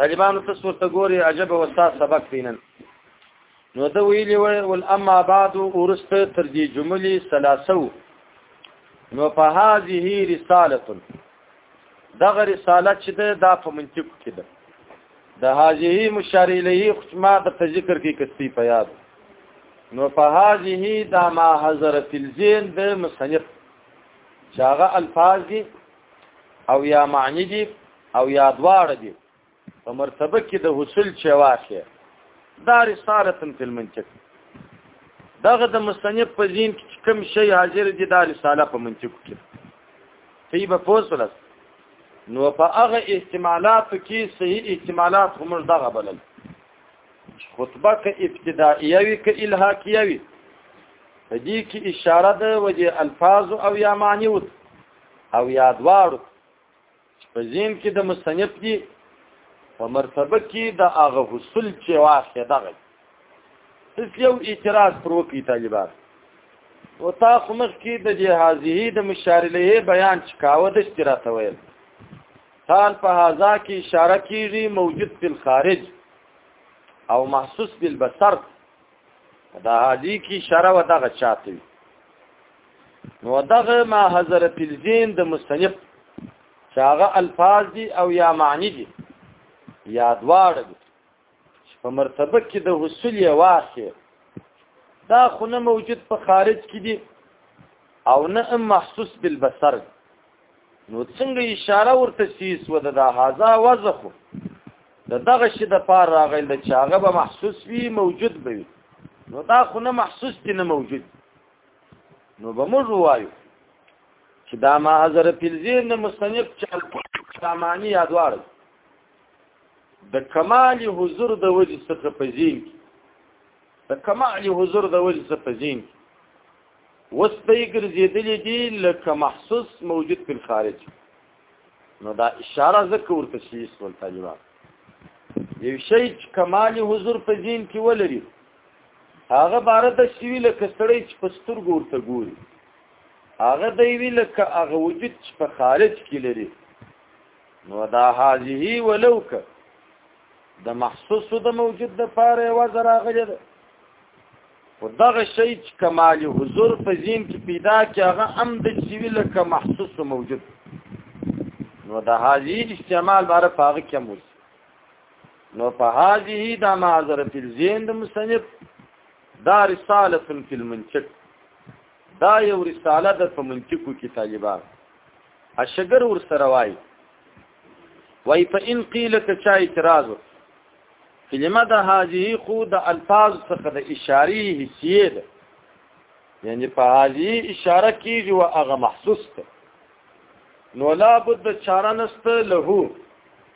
طالبانو ته څورته ګوري عجب او استاد سبق دینن نو دا ویلی و ول اما بعد ورست تر دې جملې سلاسو نو په هذه رساله دغه رساله چې ده دا په منطق کې ده د هذه مشار الیه خو ما د ذکر کې کستی په یاد نو په هذه دا ما حضرت الزین د مصنف چاغه الفاظ دي او یا معنی دی او یا دواړه دی په مرتبه کې د حصول چواخه دا رساله تم تل منطق دغه د مصنف په ذهن کې کوم شی حاضر دي دا رساله په منطق کې تی به فوسلس نو په هغه احتمالات کې صحیح احتمالات هم دغه بلل خطبه که ابتدائیه وي که الهاکیه وي په دې کې اشاره ده وجه الفاظ او یا معنی وته او یادواړو په زین کې د مصنف دی په مرتبه کې د هغه حصول چې واخې دغه هیڅ یو اعتراض پر وکی طالبان او تاسو مخ کې د جهازی د مشارله بیان چکاوه د اشتراته ویل حال په هاذا کې اشاره کیږي موجود په خارج او محسوس بالبصر دا هادي کې اشاره و دغه چاته نو دغه ما حضر فی الزین د مصنف چاغه الفاظ دي او یا معنی دي یا دواړه دي په مرتبه کې د حصول یې واخې دا خو نه موجود په خارج کې دي او نه محسوس بالبصر نو څنګه اشاره ورته سیس و د هاذا وزخو د دغه شي د پار راغل د چاغه به محسوس وي موجود به وي نو دا خو نه محسوس دي نه موجود نو به موږ وایو چې دا ما حضر فلزی نه مصنف چل سامانی یادوار د کمال حضور د وجه څخه په ذهن کې د کمال حضور د وجه څخه په ذهن کې وس به ګرځېدلې دي لکه محسوس موجود په خارج نو دا اشاره ذکر ورته شي سول طالبان یو شی چې کمال حضور په ذهن کې ولري هغه بار د سوي لکه سړی چې په سترګو ورته ګوري هغه دی وی لکه هغه وجود چې په خارج کې لري نو دا هذه ولو که د محسوس د موجود د پاره و زرا غلې ده او دغه شی چې کمال حضور په زین کې پیدا کې هغه هم د سوي لکه محسوس موجود نو دا هذه استعمال بار فارق کې موجود نو په هذه دا معذره فی الزین د مصنف دا رساله فی المنطق دا یو رساله د په منطقو کې طالبان اشګر ور سره وای وای په ان قیل ک چا اعتراض کلمه د هذه خو د الفاظ څخه د اشاری حصیه ده یعنی په هذه اشاره کیږي او هغه محسوس ده نو لا بد چاره نسته له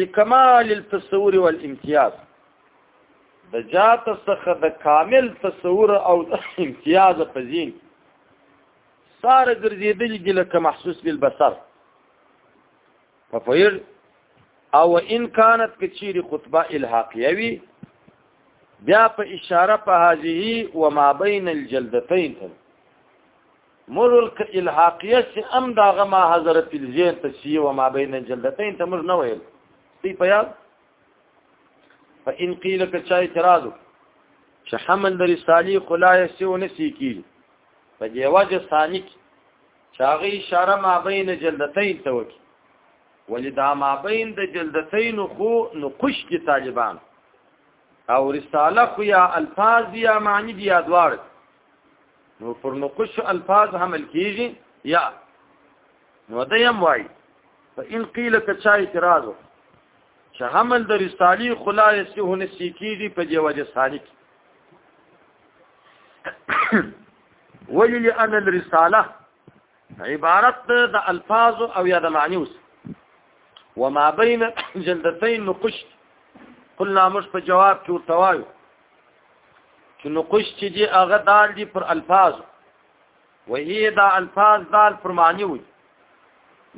لکمال التصور والامتیاز د جات څخه د کامل تصور او د امتیاز په ځین ساره ګرځېدل دي لکه محسوس بالبصر په فیر او ان كانت کچيري خطبه الحاقيه وي بیا په اشاره په هذه و ما بین الجلدتين مورل ک الحاقیه چې ام داغه ما حضرت الزین ته سی و ما بین جلدتین ته موږ نه ویل دی په یاد فإن قيل ک چا اعتراض چې حمل د رسالی خلا یې و نسی کی په دی وجه ثانیک چاغي اشاره ما بین جلدتین ته وکی ولدا ما بین د جلدتین خو نقش کی طالبان او رساله خو یا الفاظ یا معنی دی ادوار نو پر نقش الفاظ حمل کیږي یا نو دیم وای فإن قيل کچا اعتراض چې حمل د رسالي خلا یسه نسی کیږي په دی وجه سالک ولی لأن الرساله عبارت د الفاظ او یا د معنی اوس وما بين جلدتين نقش قلنا مش په جواب کې ورتوایو چې نقش چې دی هغه دال دی پر الفاظ وهي دا الفاظ دال پر معنی وي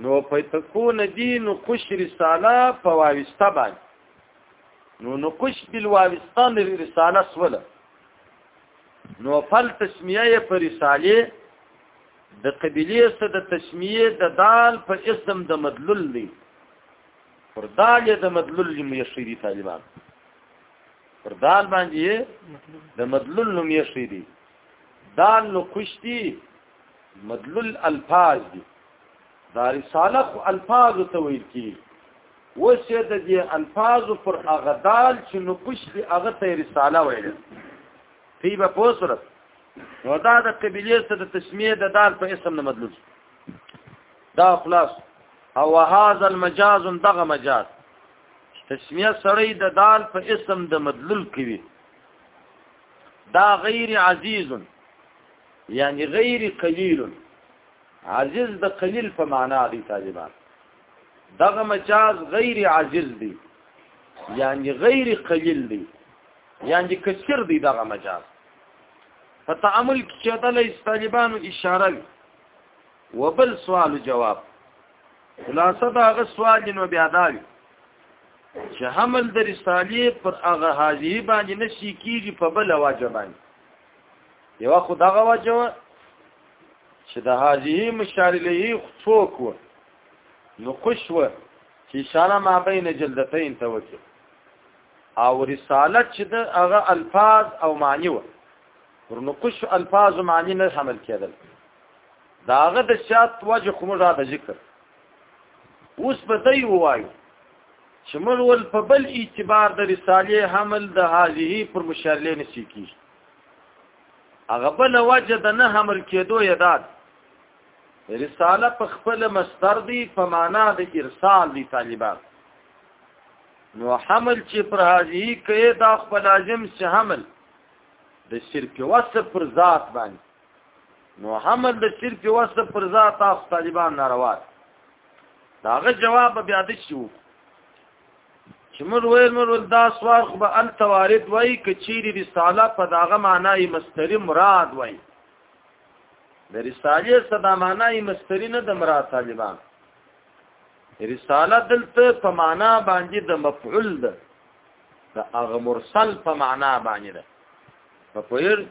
نو په تكون دي نقش رساله په واوسته باندې نو نقش بالواوستان رساله سوله نو فل تسمیه پر رساله د قبیله سره د تسمیه د دال په اسم د مدلول دی پر دال د مدلول مې شری طالبان پر دال باندې د مدلول نوم یې شي دي دال نو خوشتي مدلول الفاظ دي دا رساله خو الفاظ ته ویل کی وسه د دې الفاظ پر هغه دال چې نو خوشتي هغه ته رساله ویل پی به پوسره نو دا د قبیله سره د تسمیه د دال په اسم نه مدلول دا خلاص او هاذا المجاز دغه مجاز تسمیه سړی د دال په اسم د مدلول کوي دا غیر عزیز یعنی غیر قلیل عزیز د قلیل په معنا دی طالبان دغه مجاز غیر عزیز دی یعنی غیر قلیل دی یعنی کثیر دی دغه مجاز په تعامل کې چې د طالبانو اشاره وي وبل سوال جواب خلاصه دا غ سوال نو بیا دا وی چې حمل د رسالې پر هغه حاجی باندې نشي کیږي په بل واجب باندې یو خو دا غ واجب چې د حاجی مشارلې څوک و نو خوش و چې شاله ما بین جلدتین ته وته او رسالت چې د هغه الفاظ او معنی و پر نقش الفاظ معنی نه حمل کېدل داغه د شات وجه کوم را د ذکر اوس به دی وایو چې موږ ول په بل اعتبار د رسالې حمل د هذه پر مشارلې نسی کی هغه بل وجه د نه حمل کېدو یادات رساله په خپل مصدر دی په معنا د ارسال دی طالبان نو حمل چې پر هذه کې دا خپل لازم چې حمل د شرک وصف پر ذات باندې نو حمل د شرک وصف پر ذات تاسو طالبان ناروا داغه جواب بیا د شو چې موږ ویل موږ دا سوال خو به ان توارد وای کچيري رساله په داغه معنی مستری مراد وای د رسالې صدا معنی مستری نه د مراد طالبان رساله دلته په معنا باندې د مفعول ده دا هغه مرسل په معنا باندې ده په کویر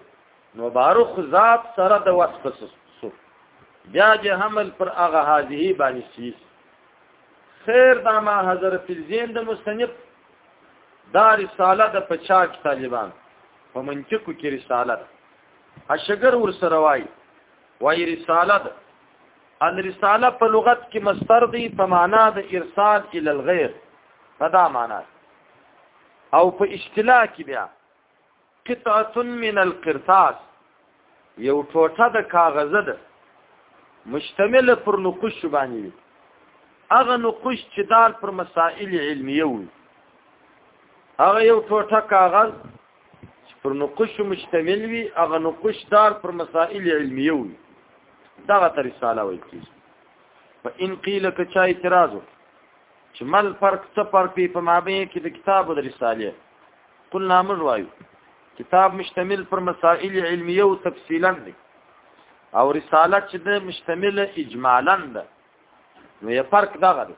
نو بارخ ذات سره د وصف سو بیا جه حمل پر هغه هذه باندې شي خیر دا ما حضرت زین د مستنیب دا رساله د پچاک طالبان په منطقو کې رساله ده اشګر ور سره وای وای رساله ده ان رساله په لغت کې مصدر دی په معنا د ارسال ال الغیر په دا معنا او په اصطلاح کې بیا قطعه من القرطاس یو ټوټه د کاغذ ده مشتمل پر نقوش باندې هغه نقوش چې دال پر مسائل علمیه وي هغه یو ټوټه کاغذ چې پر نقوش مشتمل وي هغه نقوش دار پر مسائل علمیه وي دغه ته رساله وایي کېږي په ان قیل که چا اعتراض وکړي چې مل فرق څه فرق دی په مابین کې د کتاب او د رسالې قلنا موږ وایو کتاب مشتمل پر مسائل علمیه او تفصیلا دی او رساله چې د مشتمل اجمالا ده نو یې فرق دغه دی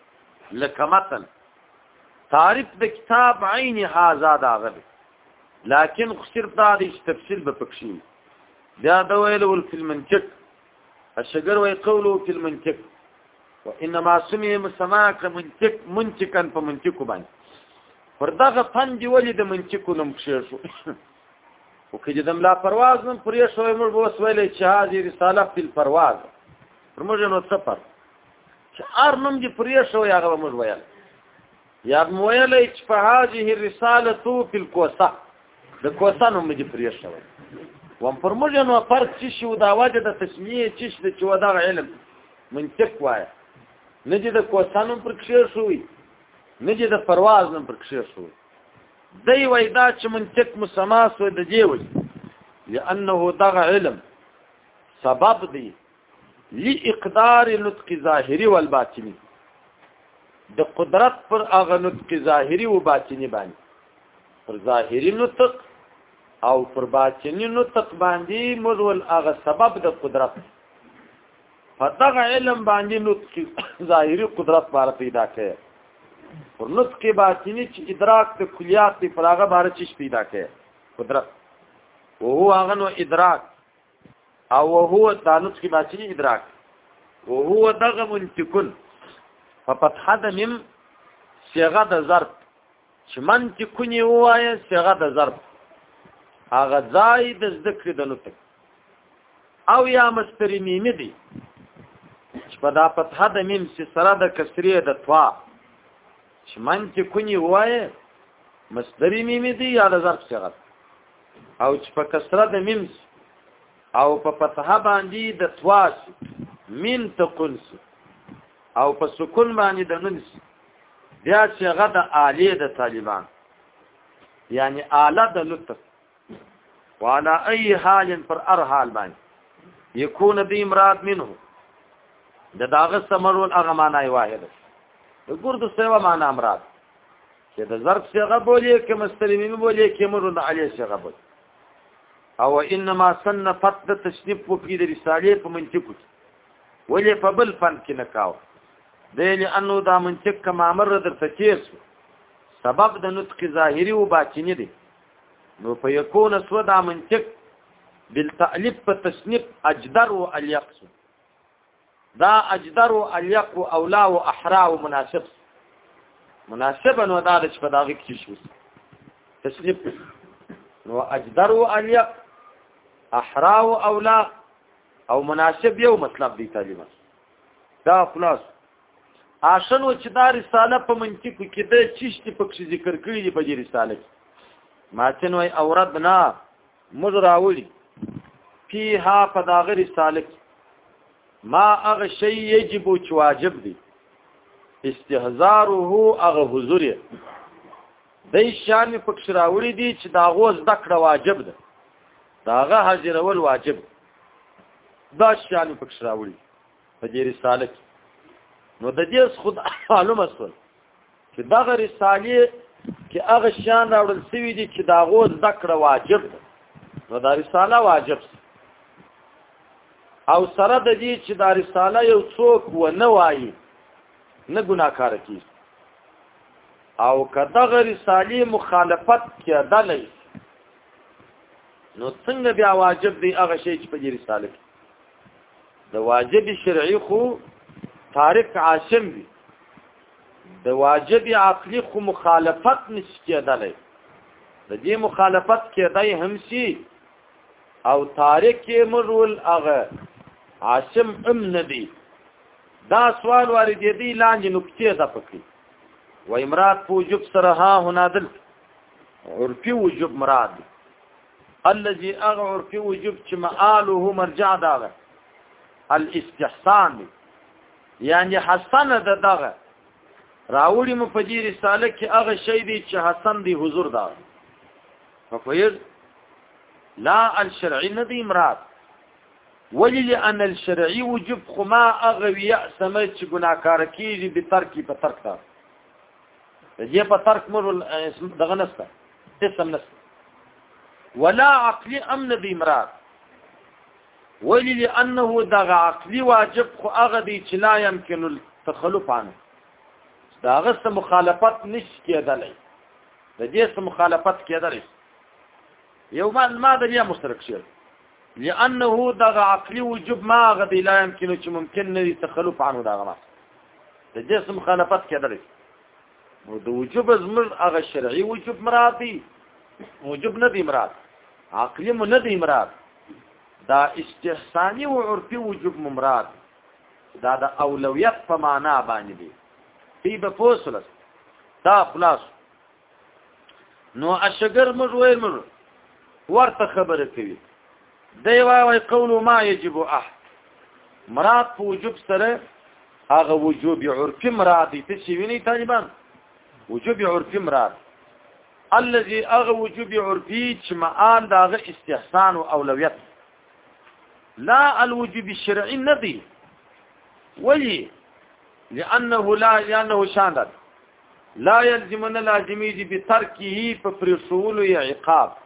لکه متن تعریف د کتاب عین هاذا دا غلی لكن خسر دا د تفصیل به پکښین دا د ویل ول فی المنطق الشجر وی قوله فی المنطق وانما سمي مسما كمنطق منطقا په منطق باندې پر دغه فن دی ولې د منطق نوم کښې شو او کې د ملا پرواز نوم پرې شوې موږ وسویلې چې هاذي رساله فی الپرواز پر موږ نو سفر چې ار نوم دې پرې شو هغه به موږ ویل یا به مو ویل چې په هذه الرساله فی الکوسه د کوسه نوم دې پرې شو وم پر موږ نو فرق چې شو دا وجه د تسمیه چې شته چې ودغه علم منطق وای نه دې د کوسه نوم پر کښې شوی نه دې د پرواز نوم پر کښې شوی دی وای دا چې منطق مسما سو د دې وای لانه دغه علم سبب دی لاقدار نطق ظاهری والباطنی د قدرت پر هغه نطق ظاهری او باطنی باندې پر ظاهری نطق او پر باطنی نطق باندې مزول هغه سبب د قدرت فدغه علم باندې نطق ظاهری قدرت بار پیدا کړي پر نطق باطنی چې ادراک د کلیات پر هغه بار چې پیدا کړي قدرت وهو هغه نو ادراک او هو دانوت کې باچی ادراک او هو دغه منتکن په فتحه د مم صيغه د ظرف چې من چې کونی وایي صيغه د ظرف هغه ځای د ذکر د نطق او یا مستری میمی دی چې په دا فتحه د میم چې سره د کسری د توا چې من چې کونی وایي مستری میمی دی یا د ظرف صيغه او چې په کسره د میم او په فتحه باندې د تواس میم تقون او په سکون باندې د نون بیا چې هغه د عالی د طالبان یعنی اعلی د لطف وعلى اي حال پر ار حال باندې يكون دي مراد منه د داغه سمرول هغه معنی واحده د ګردو سیوا معنی مراد چې د ظرف صيغه بولي کې مستلمي بولي کې مرون علي صيغه بولي او انما سن فت د تشریف په کې د رسالې په منطق کې ولې په بل فن کې نه کاو دې انه دا منطق کما مر درته کېس سبب د نطق ظاهري او باطني دی نو په یکون سو دا منطق بالتالف په تشنیف اجدر او الیقص دا اجدر او الیق او اولا او احرا او مناسب مناسب نو دا چې په داغه کې شو تشریف نو اجدر او الیق احرا او اولا او مناسب یو مطلب دی تعلیمه دا خلاص آشنو چې دا رساله په منطق کې د چشتي پکې ذکر کړی دی په دې رساله کې ماتن وای اوردنا موږ راوړي فيها په داغه رساله ما هغه شی یجب چې واجب دی استهزاره هغه حضور دی د شان پکښ راوړي دي چې دا غوز دکړه واجب ده داغه حاضرول واجب دا شان پکښ راوړي په دې رساله کې نو د دې خود معلومه سول چې دغه رسالې کې هغه شان راوړل سوي دي چې داغو زده کړه واجب ده نو دا رساله واجب سي. او سره د دې چې دا رساله یو څوک و نه وایي نه ګناکار کیږي او کداغه رسالې مخالفت کېدلې نو څنګه بیا واجب دی هغه شی چې په دې رساله کې د واجب شرعي خو طارق عاصم وي د واجب عقلي خو مخالفت نشي کېدلی د دې مخالفت کېدای هم شي او طارق یې مرول هغه عاصم ام ندی دا سوال واردې دی لاندې نکته ده پکې و امرات په وجوب سره ها هنادل عرفي وجوب مراد الذي اغعر في وجوب چې مآله مرجع داغه الاستحسان یعنی حسن د دغه راوړي مو په دې رساله کې هغه شی دی چې حسن دی حضور دا ففیض لا الشرعي ندی مراد ولی لأن الشرعي وجب خما اغوی سمه چې ګناکار کیږي به ترکی په ترک دا دې په ترک مر اسم دغه نسته اسم نسته ولا عقلي امن بامرار ولي لانه دغه عقلي واجب خو هغه دي چې لا يمكن التخلف عنه دا غسه مخالفت نش کېدلای د دې سره مخالفت کېدلای یو ما ما د بیا مشترک شي لانه دغه عقلي وجوب ما غدي لا يمكن چې ممکن نه تخلف عنه دا غما د جسم خلافت کېدلی نو د وجوب زمر هغه شرعي وجوب مراد دی وجوب نه دی مراد عقلی مو نه دی مراد دا استحسانی او عرفي وجوب مراد دا د اولویت په معنا باندې دی په پوسلس دا خلاص نو اشګر موږ وای موږ ورته خبره کوي دی وای قول ما یجب اح مراد په وجوب سره هغه وجوب عرفي مراد دي ته چې ویني طالبان وجوب عرفي مراد الذي هغه وجوب عرفي چې معان داغه استحسان او اولویت لا الوجوب الشرعي ندي ولي لانه لا لانه شاندت لا يلزمن لازمي دي په ترکه په پرسول یا عقاب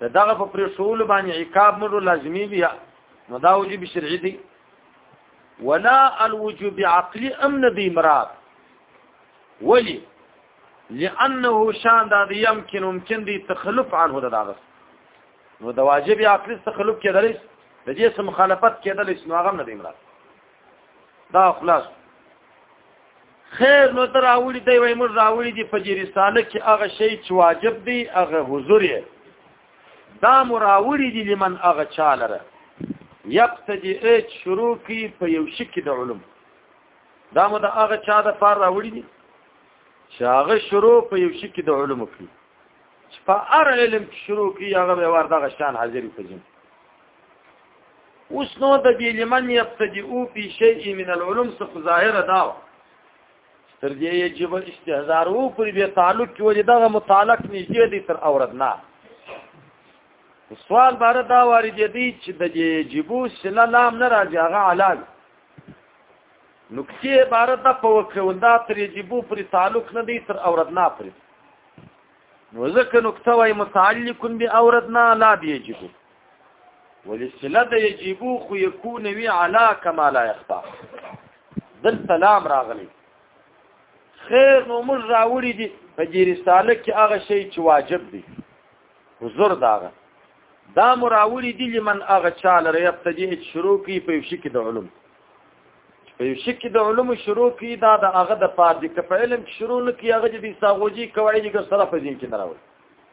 دا دغه په پرسول باندې عقاب مر لازمي بیا نو دا وجب شرعي دي ولا الوجوب عقلي امن دي مراد ولي لانه شان دا دي يمكن ممكن دي تخلف عنه دا دغه نو د واجب عقلي تخلف کېدلی د دې سم مخالفت کېدلی نو هغه نه دي مراد دا خلاص خیر نو تر راوړي دی وای موږ راوړي دی په جریستانه کې هغه شی چې واجب دی هغه حضور یې دا مو راوړي دی لمن هغه چالره یقتدی اچ شروع کی په یو شي کې د علم دا مو د هغه چا د فار راوړي دی چې هغه شروع په یو شي کې د علم کې چې په هر علم کې شروع کی هغه به ور دغه شان حاضر په جن اوس نو د دې لمن یبتدئو فی شیء من العلوم څخه ظاهر دا تر دې یجب استهزار او پر به تعلق کې وجه دغه متعلق نږدې دي تر اورد نه سوال بار دا وارد دي چې د دې یجبو سلا لام نه راځي هغه علال نکته بار دا په وکوندا تر یجبو پر تعلق نه دي تر اورد نه پر نو ځکه نکته وای متعلق به اورد نه لا دی یجبو ولسله د یجیبو خو یکون وی علا کما لا یخفا دل سلام راغلی خیر نو موږ راوړي دي په دې رساله کې هغه شی چې واجب دی حضور داغه دا مراوړي دي لمن هغه چاله ریبتدی شروع کی په شي کې د علوم په شي کې د علوم شروع کی دا د هغه د پاد کې په علم شروع نه کی هغه دي ساغوجي قواعد کې سره په ځین کې نه راوړي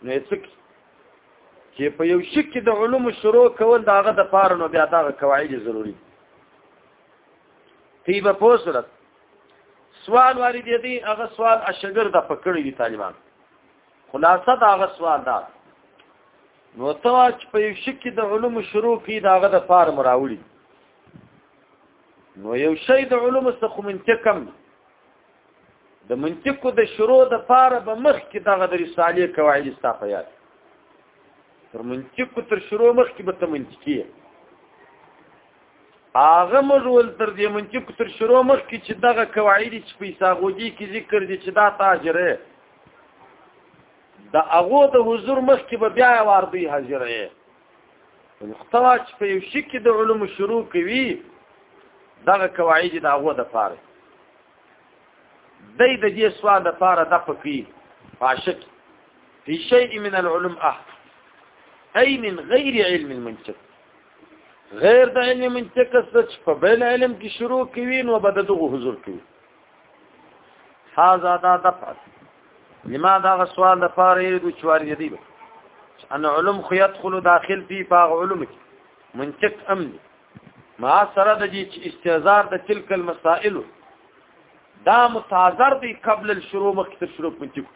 نو هیڅ چې په یو شي کې د علوم شروع کول دا غد پاره نو بیا دا قواعد ضروری تی به پوسره سوال واري دي دي هغه سوال اشګر د پکړې دي طالبان خلاصه دا هغه سوال دا نو ته چې په یو شي کې د علوم شروع کی دا غد پاره مراولي نو یو شی د علوم څخه منتکم د منطق د شروع د پاره به مخ کې دغه د رسالې قواعد استافه یاد تر منطق تر شروع مخ کې به ته منطقي هغه مجول تر دې منطق تر شروع مخ کې چې دغه قواعد چې په ساغوجي کې ذکر دي چې دا تاجره د هغه د حضور مخ کې به بیا واردی حاضره نختوا چې په یو شي کې د علوم شروع کوي دغه قواعد د هغه د پاره دای د دې سوال لپاره د پکی فاشک فی شیء من العلم اه ای من غیر علم المنطق غیر د علم منطق څخه په بل علم کې شروع کوي نو بد دغه حضور کوي هاذا دا دفع لما دا سوال د پاره یې د چوارې دی ان علم خو يدخل داخل فی فاغ علم منطق امن ما سره د دې چې استعذار د تلک المسائل دا متعذر دی قبل الشروع مخکې تر شروع منطق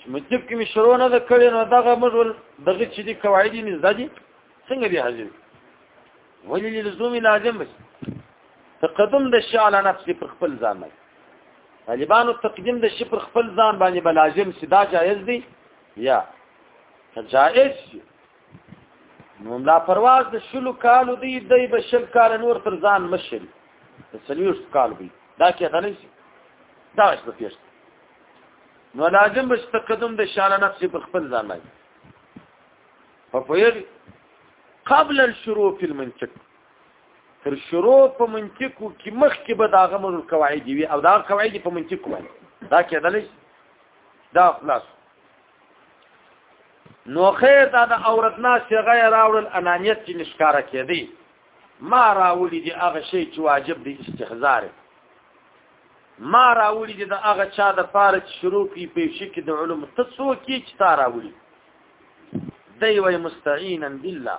چې منطق کې مې شروع نه کړې نو دغه موږ دغه چې دي قواعد نه زده دي څنګه دي حاضر ولې لزوم لازم بس تقدم د شی علی نفس پر خپل ځان باندې طالبانو تقدیم د شی پر خپل ځان باندې بلازم سدا جایز دی یا جائز نو ملا پرواز د شلو کالو دی دی به شل کال نور تر ځان مشر د سلیوش کال وي دا کې غلی شي دا اش په پیښ نو لازم بش تقدم د شان نفس پر خپل ځان نه په پیر قبل الشروع في المنطق تر شروع په منطق کې مخ کې به دا غمر القواعد وي او دا قواعد په منطق وایي دا کې غلی دا خلاص نو خیر دا د عورتنا صيغه راوړل انانیت چې نشکاره کېدی ما راوړي دي هغه شی چې واجب دی استحزار ما راوړي دي د هغه چا د پاره چې شروع کی پیش کې د علوم تسو کې چې تا راوړي دی وای مستعینا بالله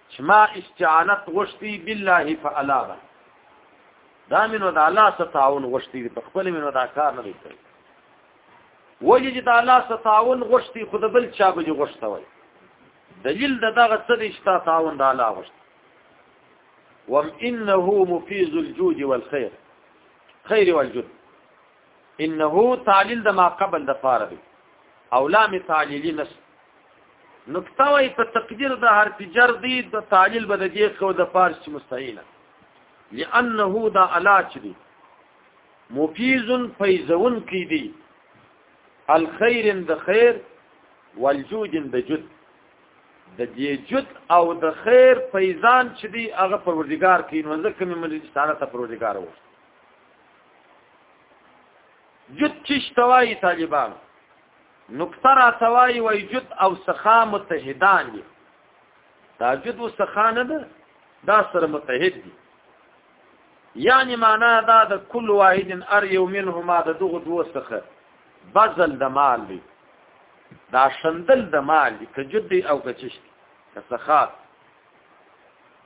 چې ما استعانت غوښتي بالله فعلا به دا مینو د الله سره تعاون غوښتي په خپل مینو دا کار نه کوي وجه چې د الله سره تعاون غوښتي خود بل چا به غوښته وي دلیل د دغه څه د اشتا تعاون د الله غوښتي وم انه مفيز الجود والخير خير والجود انه تعلیل د ما قبل د فار دی او لام تعلیلی نس نکته وای په تقدیر د حرف جر دی د تعلیل به د دې خو د فارس مستعینه لانه دا علاج دی مفیز فیزون کی دی الخير د خیر والجود د جد د دې جد او د خیر فیضان چې دی هغه پروردگار کین وځکه مې ملي ستانه ته پروردگار وو جد چش توای طالبان نقطه را توای وای جد او سخا متحدان دي دا جد او سخا نه ده دا سره متحد دي یعنی معنا دا د کل واحد ار یو منهما د دغه دوه سخه بذل د مال دی دا شندل د مال دی که جد او که چش که سخات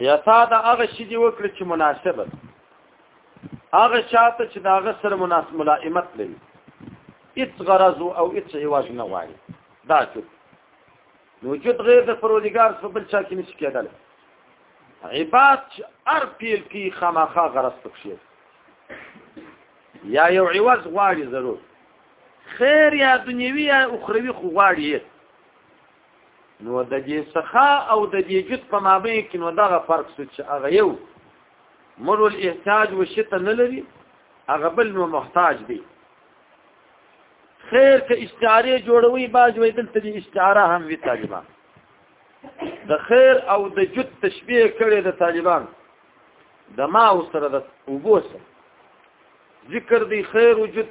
یا تا دا هغه شی دی وکړي چې مناسب ده هغه شاته چې دا هغه سره مناسب ملائمت لري هیڅ غرض او هیڅ عوض نه غواړي دا چې وجود غیر د پرودګار څخه بل چا کې نشي کېدل عبادت ار پیل کی خامخا غرض پکشي یا یو عوض غواړي ضرور خیر یا دنیوي یا اخروی خو غواړي نو د دې سخا او د دې جد په مابین کې نو دغه فرق څه چې هغه یو مر الاحتاج وشته نه لري هغه بل نو محتاج دی خیر که استعاره جوړوي باج وې دلته دې استعاره هم وی طالبان د خیر او د جد تشبیه کړي د طالبان د ما سره د وبوسه ذکر دی خیر او جد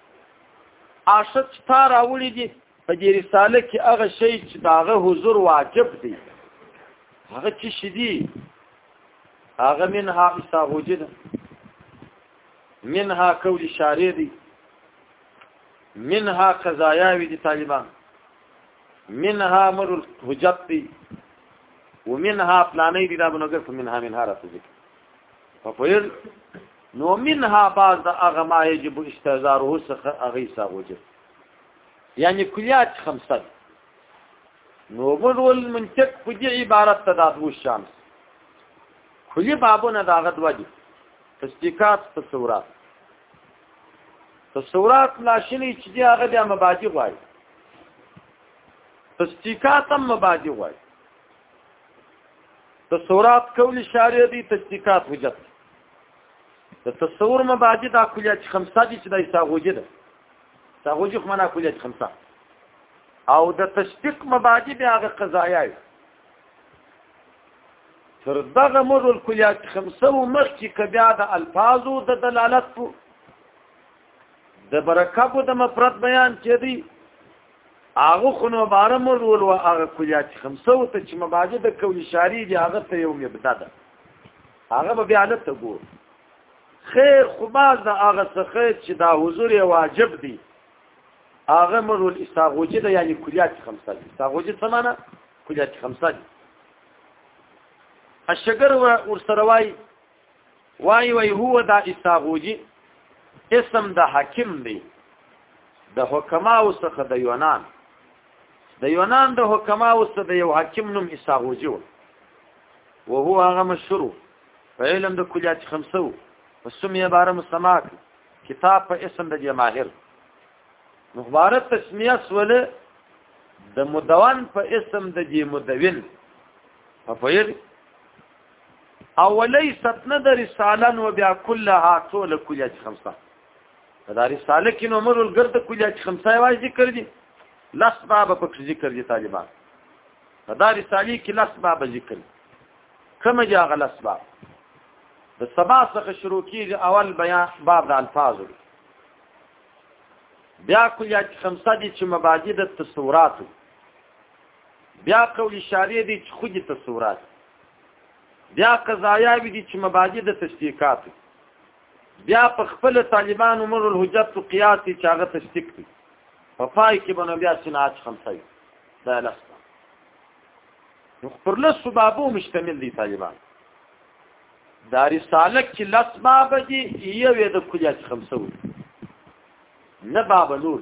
ارشد چې تا راوړي دي په دې رساله کې هغه شی چې داغه حضور واجب دی هغه چې شدي هغه منها اساهوجه ده منها کولی شارې دی منها قضایاوی دي طالبان منها مر الحجت دي ومنها پلانې دي دا بنګر په منها منها راځي په پوهل نو منها بعض د هغه ما یجب استعذاره څخه هغه حساب وجب یعنی کلیات خمسه نو بول منطق په دې عبارت ته داتو شمس کلی بابونه دا غد وجه تصدیقات په سورات په سورات لاشلی چې دی هغه د مبادی غواړي تصدیقات هم مبادی غواړي تصورات قول شارع دي تصدیقات حجت د تصور مبادی د کلیات خمسه دي چې د ساغوجه ده ساغوجه خو معنا کلیات خمسه او د تصدیق مبادی بیا غ قضایای تر دغه مر الکلیات خمسه و مخ چې کبیا د الفاظو د دلالت په د برکب د مفرد بیان چې دی هغه خو نو بار مور ول او هغه کلیات خمسه او ته چې مبادی د کوي شاری دی هغه ته یو مبدا ده هغه به بیا لته ګور خیر خو باز د هغه څخه چې دا حضور واجب دی هغه مور ول استغوجه ده یعنی کلیات خمسه دی استغوجه څه معنی کلیات خمسه دی الشجر ورسره وای وای وای هو دا استاغوجی اسم د حاکم دی د حکماو څخه د یونان د یونان د حکماو څخه د یو حاکم نوم استاغوجی و او هو هغه مشهور په علم د کلیات خمسو په سمې عباره مستماک کتاب په اسم د جماهر مخبارت تسمیه سوله د مدون په اسم د جی مدون په فیر اولیست نه د رساله نو بیا کلها ټول کلیات خمسه دا رساله کې نو مرول ګرد کلیات خمسه واج ذکر دي لس باب په ذکر دي طالبان دا رساله کې لس باب ذکر کوم جا غلس باب د سبا څخه شروع کیږي اول بیان باب د الفاظو بیا کلیات خمسه دي چې مبادی د تصوراتو بیا قول شارع دي چې خودي تصورات بیا قضایاوی دي چې مبادی د تشتیقات بیا په خپل طالبان عمر الحجت او قیاس چې هغه تشتیق دي په پای کې بنو بیا صناعت خمسه دا لسته نو پر لس بابو مشتمل دي طالبان دا رساله چې لس باب دي یو د کلیات خمسه نه باب نور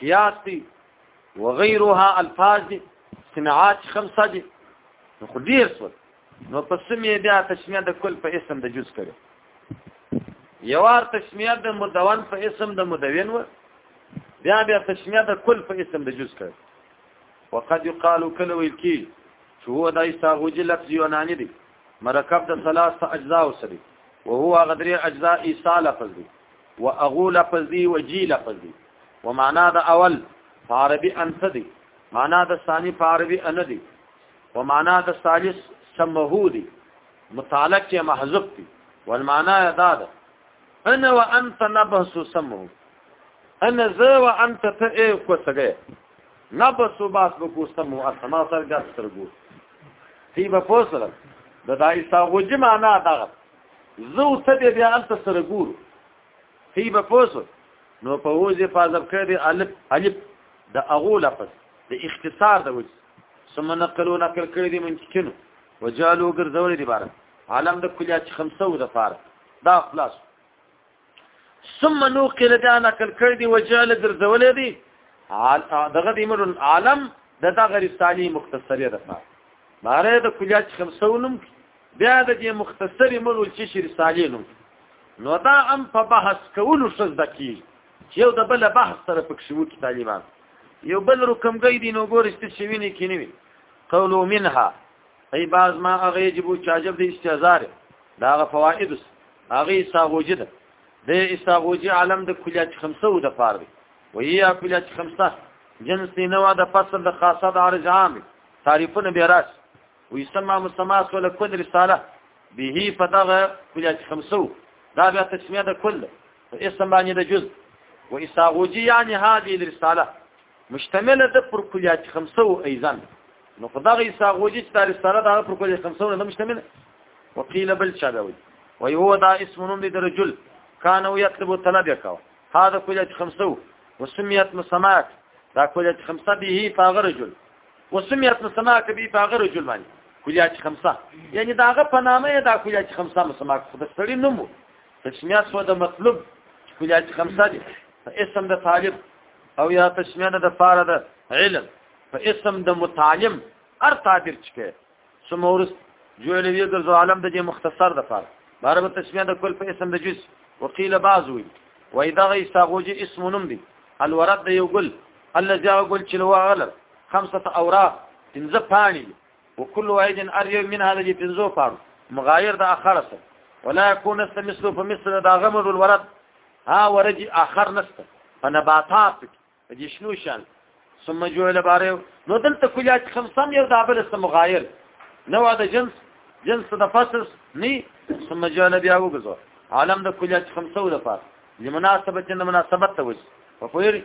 قیاس دی وغیرها الفاظ دی صناعات خمسه دی نو خو ډیر سول نو په سمې بیا تسمیه د کل په اسم د جز کړو یوار تسمیه د مدون په اسم د مدون و بیا بیا تسمیه د کل په اسم د جز کړو وقد يقال كل ويل کی چې هو دای ساغوجي لفظ یونانی دی مرکب د ثلاثه اجزاء وسري وهو غدري اجزاء ایصال لفظ دی و اغو لفظي و جي لفظي و معنا د اول فعربي انت دي معنا د ثاني فعربي ان دي و معنا د ثالث سمهودي متعلق چې محذوب دي والمعنا دا ده انا وانت نبس سمه انا ذا وانت ته ايه کوسګه نبس باس بکو سمو اسما سر ګر سرګو تی به پوسره د دای ساغوجی معنا دغه زه او ته به بیا هلته سره ګورو هی به پوه شو نو په اوز یې په عذب کړی الف الف د هغو لفظ د اختصار د وجه ثم نقلو نقل کړی دي منکینو وجالو ګرځولې دي باره عالم د کلیات خمسه و د فار دا خلاص ثم نوقل دا نقل کړی دی وجعل ګرځولې دی دغه د امر العالم د دغه رسالي مختصره ده ماره د کلیات خمسو نوم بیا د دې مختصری مرو چې شي رسالې نوم نو دا ام په بحث کولو شز دکی چې یو د بل بحث سره پکښ وو کې طالبان یو بل رقم گئی دی نو ګور است شوینه کې نیوي قولو منها ای باز ما هغه جبو چاجب د استعزار دا فواید هغه استاغوجي ده د استاغوجي عالم د کلیات خمسه و د پار دی و یا کلیات خمسه جنس دی نو د فصل د خاصه د عرض عام تعریفونه به راس و یسمى مسما سول کل رساله به فدغه کلیات خمسه دا بیا تسمیه د کل اسم باندې د جزء و استاغوجي یعنی هذه الرساله مشتمل ده پر کلیات خمسه او ایزان نو خدای عیسی غوږی چې تاریخ سره دا پر کلیات خمسه نه مشتمل وقيل بل شادوي وي هو دا اسم نوم د رجل كان يطلب طلب يكوا هذا كلية خمسه وسميت مسمات دا كلية خمسه به فاغ رجل وسميت مسمات به فاغ رجل معنی کلیات خمسه یعنی داغه په نامه دا کلیات خمسه مسما خو د سړی نوم تسمیه سو د مطلوب چې کلیات خمسه دي اسم د طالب او یا تسمیه د فاره د علم په اسم د متعلم ار تعبیر چکه سمورس جوړ وی د عالم د مختصر د فاره بار به تسمیه د کل په اسم د جز وقيل بعض وي وای دا غي ساغوجي اسم نوم دي الورد د یو ګل الذي غل چې لو غلر خمسه اوراق پنځه پانی وكل واحد اريو من هذا جي پنځو پار مغاير د اخر سره ولا يكون است مثل فمثل دا غمر الورد ها ورج اخر نست فنباتات دي شنو شان ثم جوړ باره نو دلته کلیات خمسم یو دابل است مغاير نو دا جنس جنس د فصل ني ثم جوړ بیا وګزو عالم د کلیات خمسو لپاره لمناسبه د مناسبت ته وځي وفویر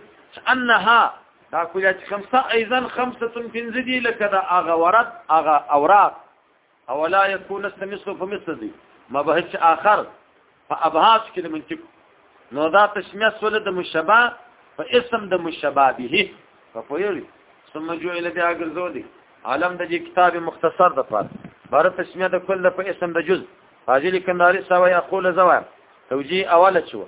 انها دا کویا چې خمسه ايضا خمسه پنځه دي لکه دا اغه ورد اغه اوراق او لا يكون استمثل فمثل دي ما بهش اخر فابهاج کې د منطق نو دا تشمیه سول د مشبه په اسم د مشبه به په پویری ثم جعل بیا ګرځو دي عالم د کتاب مختصر د پر بار تشمیه د کل په اسم د جز حاجی کنداری سوي اقول زوا توجیه اوله چوه